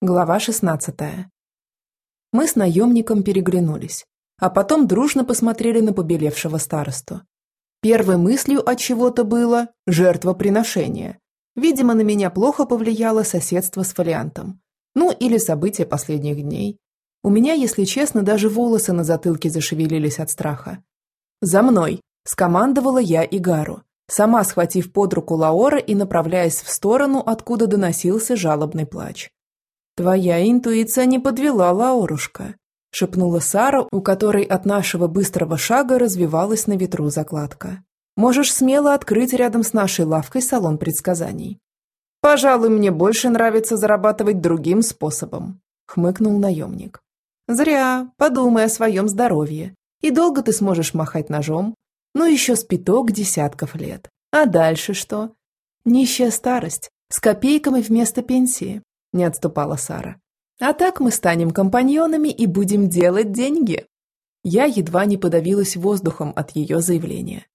Глава 16. Мы с наемником переглянулись, а потом дружно посмотрели на побелевшего старосту. Первой мыслью от чего-то было жертвоприношение. Видимо, на меня плохо повлияло соседство с фолиантом. Ну, или события последних дней. У меня, если честно, даже волосы на затылке зашевелились от страха. «За мной!» – скомандовала я Игару, сама схватив под руку Лаора и направляясь в сторону, откуда доносился жалобный плач. «Твоя интуиция не подвела, Лаурушка», – шепнула Сара, у которой от нашего быстрого шага развивалась на ветру закладка. «Можешь смело открыть рядом с нашей лавкой салон предсказаний». «Пожалуй, мне больше нравится зарабатывать другим способом», – хмыкнул наемник. «Зря. Подумай о своем здоровье. И долго ты сможешь махать ножом? Ну, еще спиток десятков лет. А дальше что? Нищая старость, с копейками вместо пенсии не отступала Сара. А так мы станем компаньонами и будем делать деньги. Я едва не подавилась воздухом от ее заявления.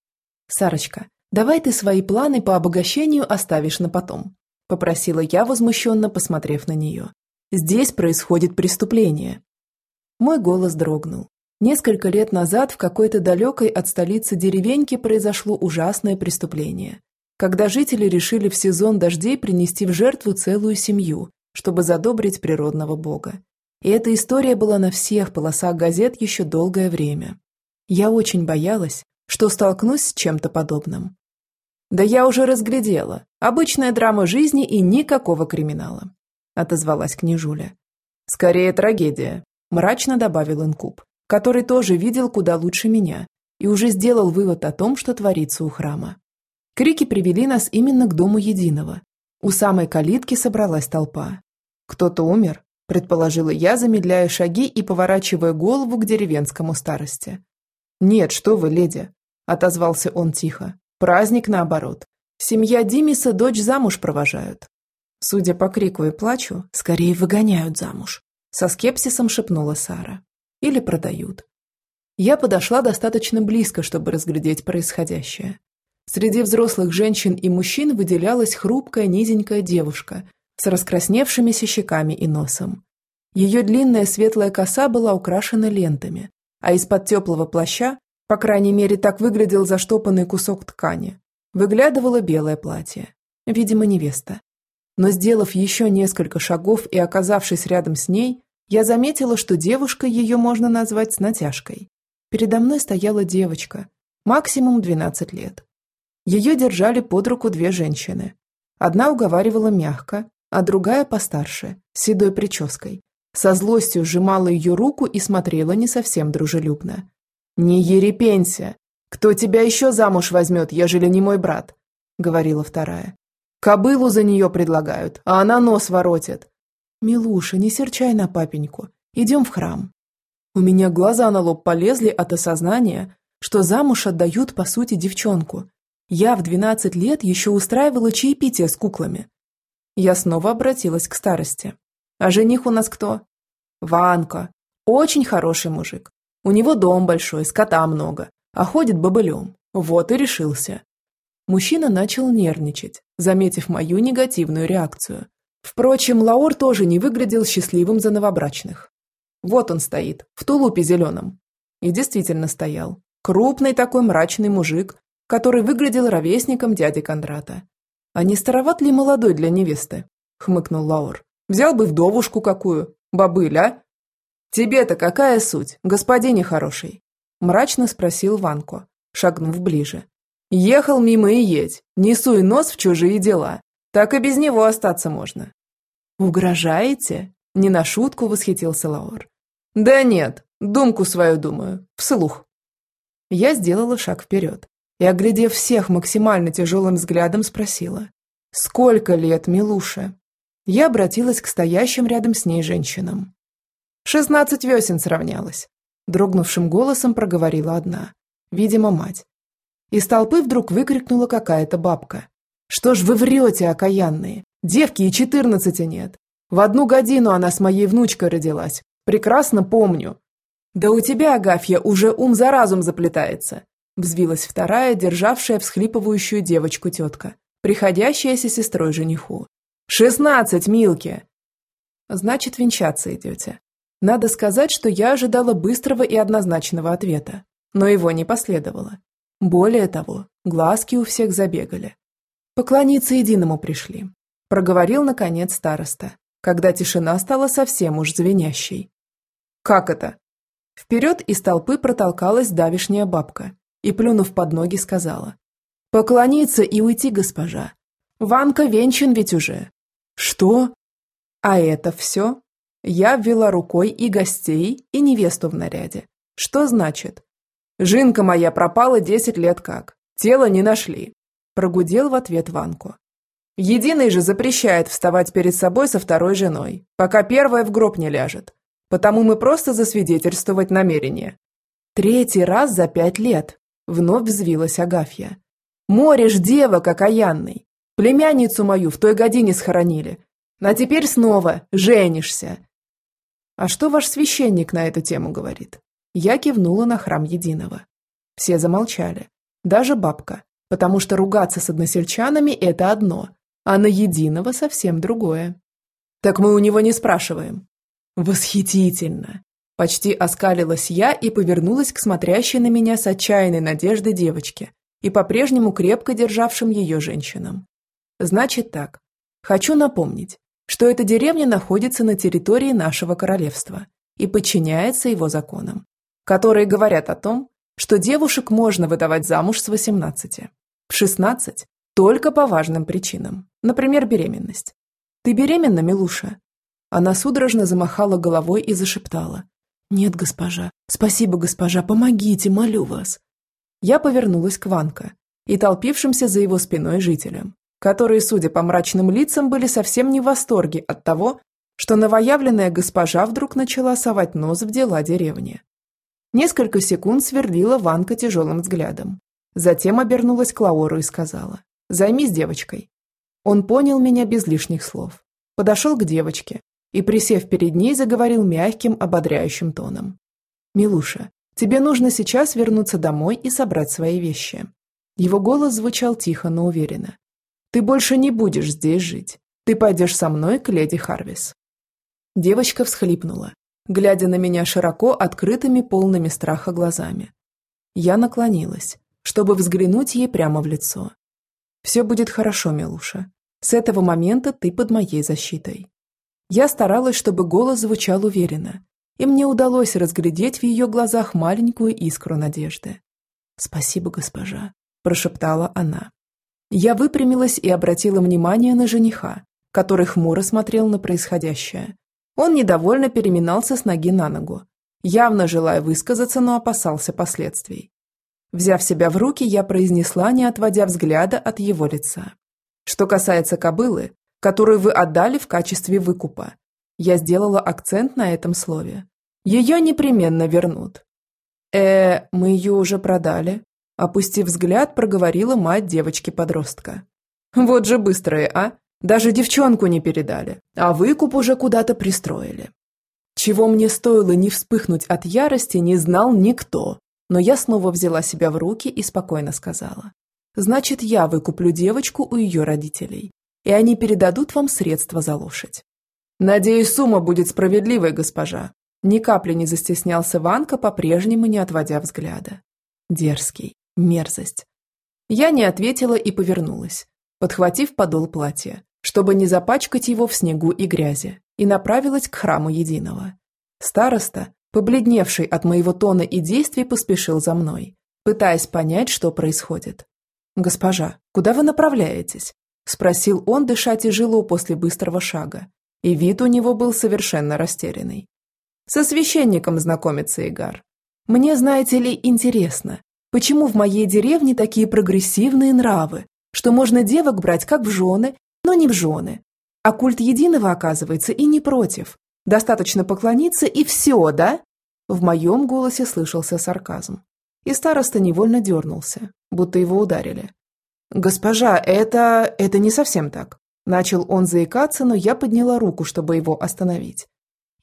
Сарочка, давай ты свои планы по обогащению оставишь на потом, попросила я, возмущенно посмотрев на нее. Здесь происходит преступление. Мой голос дрогнул. Несколько лет назад в какой-то далекой от столицы деревеньке произошло ужасное преступление, когда жители решили в сезон дождей принести в жертву целую семью, чтобы задобрить природного бога. И эта история была на всех полосах газет еще долгое время. Я очень боялась, что столкнусь с чем-то подобным. «Да я уже разглядела. Обычная драма жизни и никакого криминала», – отозвалась княжуля. «Скорее трагедия», – мрачно добавил Инкуб, который тоже видел куда лучше меня и уже сделал вывод о том, что творится у храма. Крики привели нас именно к Дому Единого. У самой калитки собралась толпа. «Кто-то умер?» – предположила я, замедляя шаги и поворачивая голову к деревенскому старости. «Нет, что вы, леди!» – отозвался он тихо. «Праздник наоборот. Семья Димиса дочь замуж провожают». Судя по крику и плачу, скорее выгоняют замуж. Со скепсисом шепнула Сара. Или продают. Я подошла достаточно близко, чтобы разглядеть происходящее. Среди взрослых женщин и мужчин выделялась хрупкая низенькая девушка с раскрасневшимися щеками и носом. Ее длинная светлая коса была украшена лентами, а из-под теплого плаща, по крайней мере так выглядел заштопанный кусок ткани, выглядывало белое платье. Видимо, невеста. Но сделав еще несколько шагов и оказавшись рядом с ней, я заметила, что девушкой ее можно назвать с натяжкой. Передо мной стояла девочка, максимум 12 лет. Ее держали под руку две женщины. Одна уговаривала мягко, а другая постарше, с седой прической. Со злостью сжимала ее руку и смотрела не совсем дружелюбно. «Не ерепенься! Кто тебя еще замуж возьмет, ежели не мой брат?» — говорила вторая. «Кобылу за нее предлагают, а она нос воротит». «Милуша, не серчай на папеньку. Идем в храм». У меня глаза на лоб полезли от осознания, что замуж отдают, по сути, девчонку. Я в двенадцать лет еще устраивала чаепитие с куклами, я снова обратилась к старости. «А жених у нас кто?» «Ванка. Очень хороший мужик. У него дом большой, скота много, а ходит бобылем. Вот и решился». Мужчина начал нервничать, заметив мою негативную реакцию. Впрочем, Лаур тоже не выглядел счастливым за новобрачных. Вот он стоит, в тулупе зеленом. И действительно стоял. Крупный такой мрачный мужик, который выглядел ровесником дяди Кондрата. «А не староват ли молодой для невесты?» – хмыкнул Лаур. «Взял бы вдовушку какую, бабыль, а?» «Тебе-то какая суть, господине хороший?» – мрачно спросил Ванко, шагнув ближе. «Ехал мимо и едь, не суй нос в чужие дела, так и без него остаться можно». «Угрожаете?» – не на шутку восхитился Лаур. «Да нет, думку свою думаю, вслух». Я сделала шаг вперед, и, оглядев всех максимально тяжелым взглядом, спросила. «Сколько лет, Милуша?» Я обратилась к стоящим рядом с ней женщинам. «Шестнадцать весен сравнялось», – дрогнувшим голосом проговорила одна. Видимо, мать. Из толпы вдруг выкрикнула какая-то бабка. «Что ж вы врете, окаянные? Девки и четырнадцати нет. В одну годину она с моей внучкой родилась. Прекрасно помню». «Да у тебя, Агафья, уже ум за разум заплетается. Взвилась вторая, державшая всхлипывающую девочку тетка, приходящаяся сестрой жениху. «Шестнадцать, Милки!» Значит, венчаться идете. Надо сказать, что я ожидала быстрого и однозначного ответа, но его не последовало. Более того, глазки у всех забегали. Поклониться единому пришли. Проговорил, наконец, староста, когда тишина стала совсем уж звенящей. «Как это?» Вперед из толпы протолкалась давишняя бабка и, плюнув под ноги, сказала. «Поклониться и уйти, госпожа. Ванка венчан ведь уже». «Что?» «А это все?» Я ввела рукой и гостей, и невесту в наряде. Что значит? «Жинка моя пропала десять лет как. Тело не нашли», – прогудел в ответ Ванку. «Единый же запрещает вставать перед собой со второй женой, пока первая в гроб не ляжет. Потому мы просто засвидетельствовать намерение». «Третий раз за пять лет», – вновь взвилась Агафья. «Морешь девок окаянный. Племянницу мою в той године схоронили. А теперь снова женишься. А что ваш священник на эту тему говорит? Я кивнула на храм Единого. Все замолчали. Даже бабка. Потому что ругаться с односельчанами – это одно, а на Единого совсем другое. Так мы у него не спрашиваем. Восхитительно. Почти оскалилась я и повернулась к смотрящей на меня с отчаянной надеждой девочке и по-прежнему крепко державшим ее женщинам. Значит так. Хочу напомнить, что эта деревня находится на территории нашего королевства и подчиняется его законам, которые говорят о том, что девушек можно выдавать замуж с 18. В 16 только по важным причинам, например, беременность. «Ты беременна, Милуша?» Она судорожно замахала головой и зашептала. «Нет, госпожа. Спасибо, госпожа. Помогите, молю вас». Я повернулась к Ванка и толпившимся за его спиной жителям которые, судя по мрачным лицам, были совсем не в восторге от того, что новоявленная госпожа вдруг начала совать нос в дела деревни. Несколько секунд сверлила Ванка тяжелым взглядом. Затем обернулась к Лаору и сказала «Займись девочкой». Он понял меня без лишних слов. Подошел к девочке и, присев перед ней, заговорил мягким, ободряющим тоном. «Милуша, тебе нужно сейчас вернуться домой и собрать свои вещи». Его голос звучал тихо, но уверенно. Ты больше не будешь здесь жить. Ты пойдешь со мной к леди Харвис». Девочка всхлипнула, глядя на меня широко открытыми полными страха глазами. Я наклонилась, чтобы взглянуть ей прямо в лицо. «Все будет хорошо, Милуша. С этого момента ты под моей защитой». Я старалась, чтобы голос звучал уверенно, и мне удалось разглядеть в ее глазах маленькую искру надежды. «Спасибо, госпожа», – прошептала она. Я выпрямилась и обратила внимание на жениха, который хмуро смотрел на происходящее. Он недовольно переминался с ноги на ногу, явно желая высказаться, но опасался последствий. Взяв себя в руки, я произнесла, не отводя взгляда от его лица. Что касается кобылы, которую вы отдали в качестве выкупа, я сделала акцент на этом слове. Ее непременно вернут. Э, мы ее уже продали, Опустив взгляд, проговорила мать девочки-подростка. «Вот же быстрые, а! Даже девчонку не передали, а выкуп уже куда-то пристроили». Чего мне стоило не вспыхнуть от ярости, не знал никто, но я снова взяла себя в руки и спокойно сказала. «Значит, я выкуплю девочку у ее родителей, и они передадут вам средства за лошадь». «Надеюсь, сумма будет справедливой, госпожа», ни капли не застеснялся Ванка, по-прежнему не отводя взгляда. Дерзкий, Мерзость. Я не ответила и повернулась, подхватив подол платья, чтобы не запачкать его в снегу и грязи, и направилась к храму Единого. Староста, побледневший от моего тона и действий, поспешил за мной, пытаясь понять, что происходит. «Госпожа, куда вы направляетесь?» – спросил он, дыша тяжело после быстрого шага, и вид у него был совершенно растерянный. «Со священником знакомиться, Игар. Мне, знаете ли, интересно, Почему в моей деревне такие прогрессивные нравы, что можно девок брать как в жены, но не в жены? А культ единого, оказывается, и не против. Достаточно поклониться и все, да? В моем голосе слышался сарказм. И староста невольно дернулся, будто его ударили. «Госпожа, это... это не совсем так». Начал он заикаться, но я подняла руку, чтобы его остановить.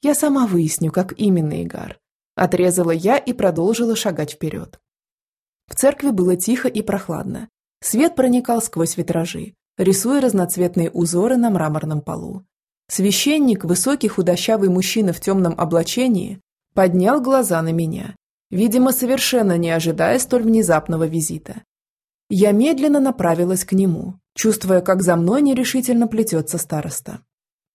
«Я сама выясню, как именно, Игар». Отрезала я и продолжила шагать вперед. В церкви было тихо и прохладно. Свет проникал сквозь витражи, рисуя разноцветные узоры на мраморном полу. Священник, высокий худощавый мужчина в темном облачении, поднял глаза на меня, видимо, совершенно не ожидая столь внезапного визита. Я медленно направилась к нему, чувствуя, как за мной нерешительно плетется староста.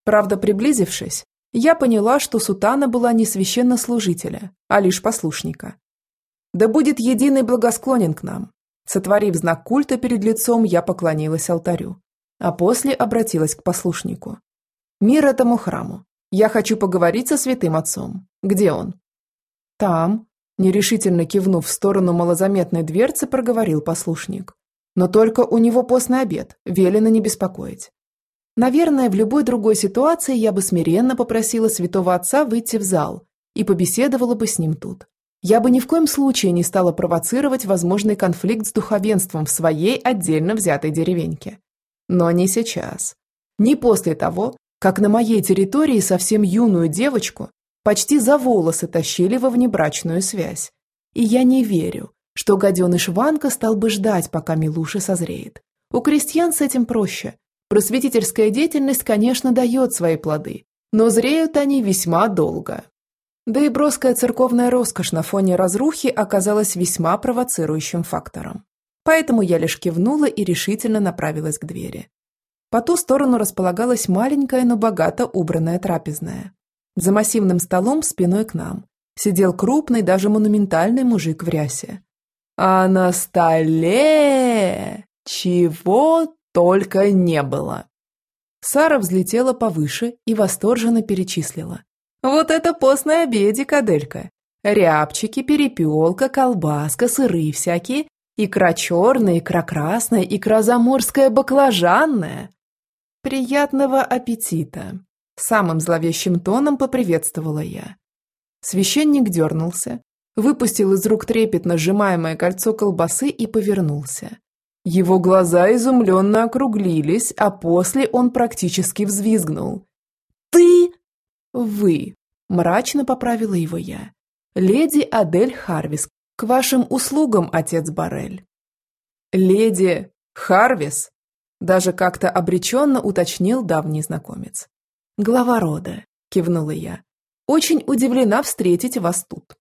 Правда, приблизившись, я поняла, что сутана была не священнослужителя, а лишь послушника. Да будет единый благосклонен к нам. Сотворив знак культа перед лицом, я поклонилась алтарю, а после обратилась к послушнику. «Мир этому храму. Я хочу поговорить со святым отцом. Где он?» «Там», – нерешительно кивнув в сторону малозаметной дверцы, проговорил послушник. «Но только у него постный обед, велено не беспокоить. Наверное, в любой другой ситуации я бы смиренно попросила святого отца выйти в зал и побеседовала бы с ним тут. Я бы ни в коем случае не стала провоцировать возможный конфликт с духовенством в своей отдельно взятой деревеньке. Но не сейчас. Не после того, как на моей территории совсем юную девочку почти за волосы тащили во внебрачную связь. И я не верю, что гаденыш Ванка стал бы ждать, пока Милуша созреет. У крестьян с этим проще – Просветительская деятельность, конечно, дает свои плоды, но зреют они весьма долго. Да и броская церковная роскошь на фоне разрухи оказалась весьма провоцирующим фактором. Поэтому я лишь кивнула и решительно направилась к двери. По ту сторону располагалась маленькая, но богато убранная трапезная. За массивным столом спиной к нам сидел крупный, даже монументальный мужик в рясе. А на столе чего только не было. Сара взлетела повыше и восторженно перечислила. «Вот это постный обедик, Аделька! Рябчики, перепелка, колбаска, сыры всякие, икра черная, икра красная, икра заморская, баклажанная!» «Приятного аппетита!» Самым зловещим тоном поприветствовала я. Священник дернулся, выпустил из рук трепетно сжимаемое кольцо колбасы и повернулся. Его глаза изумленно округлились, а после он практически взвизгнул. «Ты?» «Вы», – мрачно поправила его я. «Леди Адель Харвис, к вашим услугам, отец Барель». «Леди Харвис?» – даже как-то обреченно уточнил давний знакомец. «Глава рода», – кивнула я. «Очень удивлена встретить вас тут.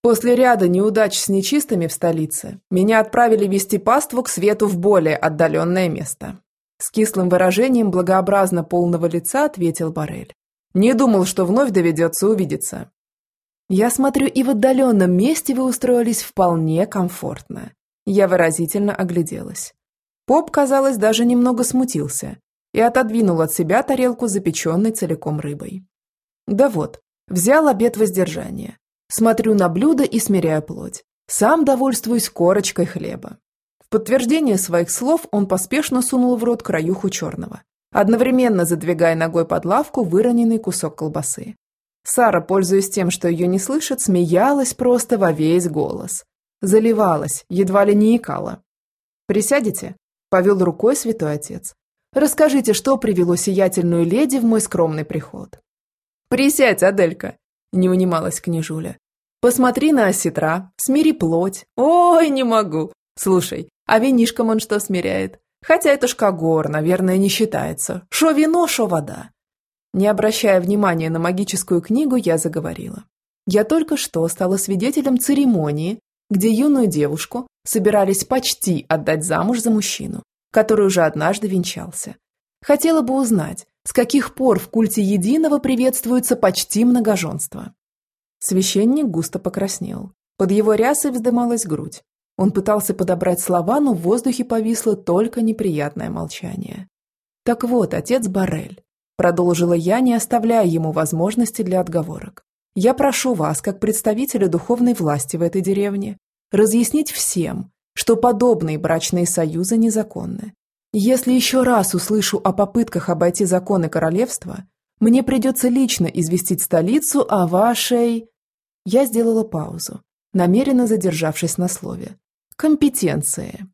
После ряда неудач с нечистыми в столице меня отправили вести паству к свету в более отдаленное место. С кислым выражением благообразно полного лица ответил Барель. Не думал, что вновь доведется увидеться. Я смотрю, и в отдаленном месте вы устроились вполне комфортно. Я выразительно огляделась. Поп, казалось, даже немного смутился и отодвинул от себя тарелку запеченной целиком рыбой. Да вот, взял обед воздержания Смотрю на блюдо и смиряю плоть. Сам довольствуюсь корочкой хлеба. В подтверждение своих слов он поспешно сунул в рот краюху черного, одновременно задвигая ногой под лавку выроненный кусок колбасы. Сара, пользуясь тем, что ее не слышат, смеялась просто во весь голос. Заливалась, едва ли не икала. «Присядете?» – повел рукой святой отец. «Расскажите, что привело сиятельную леди в мой скромный приход». «Присядь, Аделька!» – не унималась княжуля. Посмотри на осетра, смири плоть. Ой, не могу. Слушай, а винишком он что смиряет? Хотя это ж когор, наверное, не считается. Шо вино, шо вода. Не обращая внимания на магическую книгу, я заговорила. Я только что стала свидетелем церемонии, где юную девушку собирались почти отдать замуж за мужчину, который уже однажды венчался. Хотела бы узнать, с каких пор в культе единого приветствуется почти многоженство. Священник густо покраснел. Под его рясой вздымалась грудь. Он пытался подобрать слова, но в воздухе повисло только неприятное молчание. «Так вот, отец Барель», – продолжила я, не оставляя ему возможности для отговорок. «Я прошу вас, как представителя духовной власти в этой деревне, разъяснить всем, что подобные брачные союзы незаконны. Если еще раз услышу о попытках обойти законы королевства, мне придется лично известить столицу о вашей...» Я сделала паузу, намеренно задержавшись на слове. Компетенции.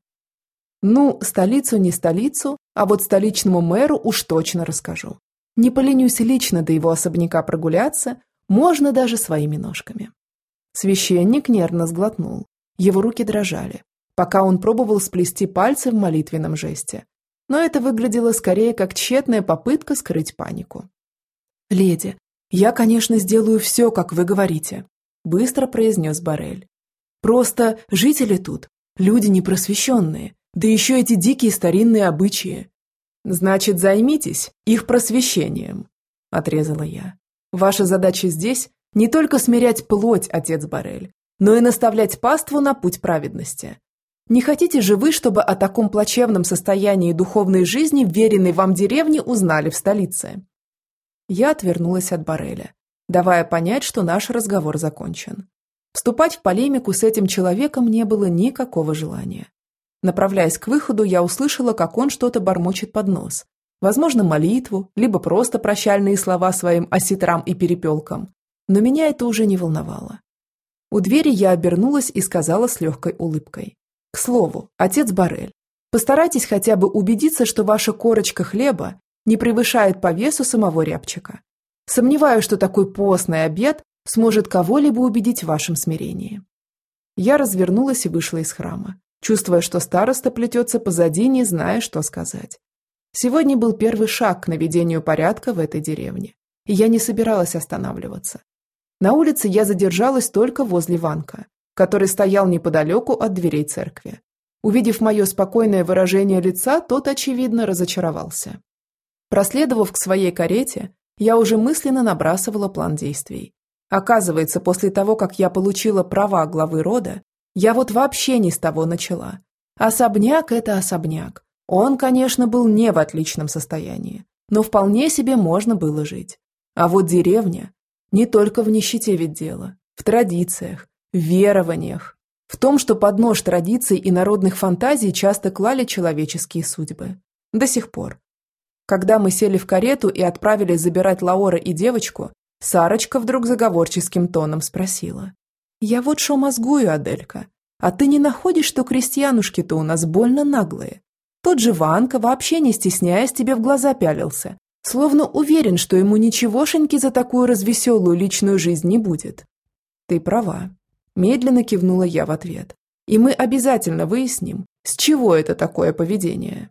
Ну, столицу не столицу, а вот столичному мэру уж точно расскажу. Не поленюсь лично до его особняка прогуляться, можно даже своими ножками. Священник нервно сглотнул. Его руки дрожали, пока он пробовал сплести пальцы в молитвенном жесте. Но это выглядело скорее как тщетная попытка скрыть панику. «Леди, я, конечно, сделаю все, как вы говорите», – быстро произнес Барель. «Просто жители тут, люди непросвещенные, да еще эти дикие старинные обычаи». «Значит, займитесь их просвещением», – отрезала я. «Ваша задача здесь – не только смирять плоть, отец Барель, но и наставлять паству на путь праведности. Не хотите же вы, чтобы о таком плачевном состоянии духовной жизни веренной вам деревне узнали в столице? Я отвернулась от Бареля, давая понять, что наш разговор закончен. Вступать в полемику с этим человеком не было никакого желания. Направляясь к выходу, я услышала, как он что-то бормочет под нос. Возможно, молитву, либо просто прощальные слова своим осетрам и перепелкам. Но меня это уже не волновало. У двери я обернулась и сказала с легкой улыбкой. К слову, отец Барель, постарайтесь хотя бы убедиться, что ваша корочка хлеба не превышает по весу самого рябчика. Сомневаюсь, что такой постный обед сможет кого-либо убедить в вашем смирении. Я развернулась и вышла из храма, чувствуя, что староста плетется позади, не зная, что сказать. Сегодня был первый шаг к наведению порядка в этой деревне, и я не собиралась останавливаться. На улице я задержалась только возле Ванка, который стоял неподалеку от дверей церкви. Увидев мое спокойное выражение лица, тот, очевидно, разочаровался. Проследовав к своей карете, я уже мысленно набрасывала план действий. Оказывается, после того, как я получила права главы рода, я вот вообще не с того начала. Особняк – это особняк. Он, конечно, был не в отличном состоянии, но вполне себе можно было жить. А вот деревня – не только в нищете ведь дело, в традициях, верованиях, в том, что под нож традиций и народных фантазий часто клали человеческие судьбы. До сих пор. Когда мы сели в карету и отправились забирать Лаора и девочку, Сарочка вдруг заговорческим тоном спросила. «Я вот шо мозгую, Аделька, а ты не находишь, что крестьянушки-то у нас больно наглые? Тот же Ванка, вообще не стесняясь, тебе в глаза пялился, словно уверен, что ему ничегошеньки за такую развеселую личную жизнь не будет». «Ты права», Медленно кивнула я в ответ. И мы обязательно выясним, с чего это такое поведение.